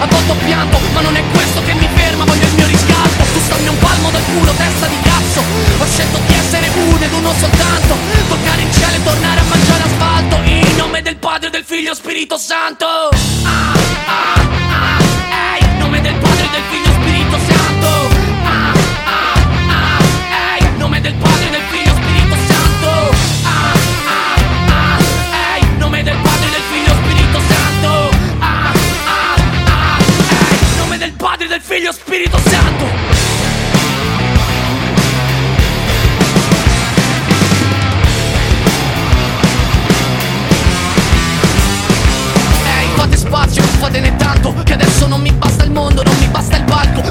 A volte ho pianto ma non è questo che mi ferma Voglio il mio riscatto Tu stammi un palmo del culo Testa di cazzo. Ho scelto di essere uno ed uno soltanto. Toccare il cielo e tornare a mangiare asfalto. In nome del Padre, del Figlio Spirito Santo. Ah,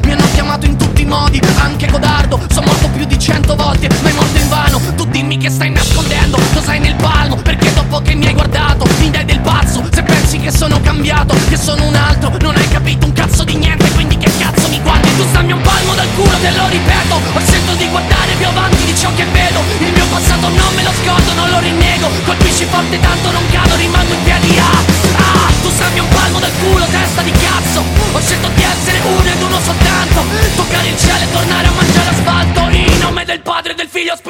Mi hanno chiamato in tutti i modi, anche codardo Sono morto più di cento volte, ma è morto in vano. Tu dimmi che stai nascondendo, cosa hai nel palmo Perché dopo che mi hai guardato, mi dai del pazzo. Se pensi che sono cambiato, che sono un altro Non hai capito un cazzo di niente, quindi che cazzo mi guardi? Tu stammi un palmo dal culo, te lo ripeto. Ho scelto di guardare più avanti di ciò che vedo. Il mio passato non me lo scordo, non lo rinnego Colpisci forte tanto non cado,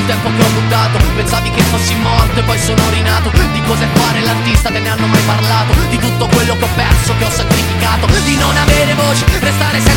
il tempo che ho buttato Pensavi che fossi morto e poi sono rinato. Di cos'è fare l'artista, te ne hanno mai parlato. Di tutto quello che ho perso, che ho sacrificato. Di non avere voce, restare senza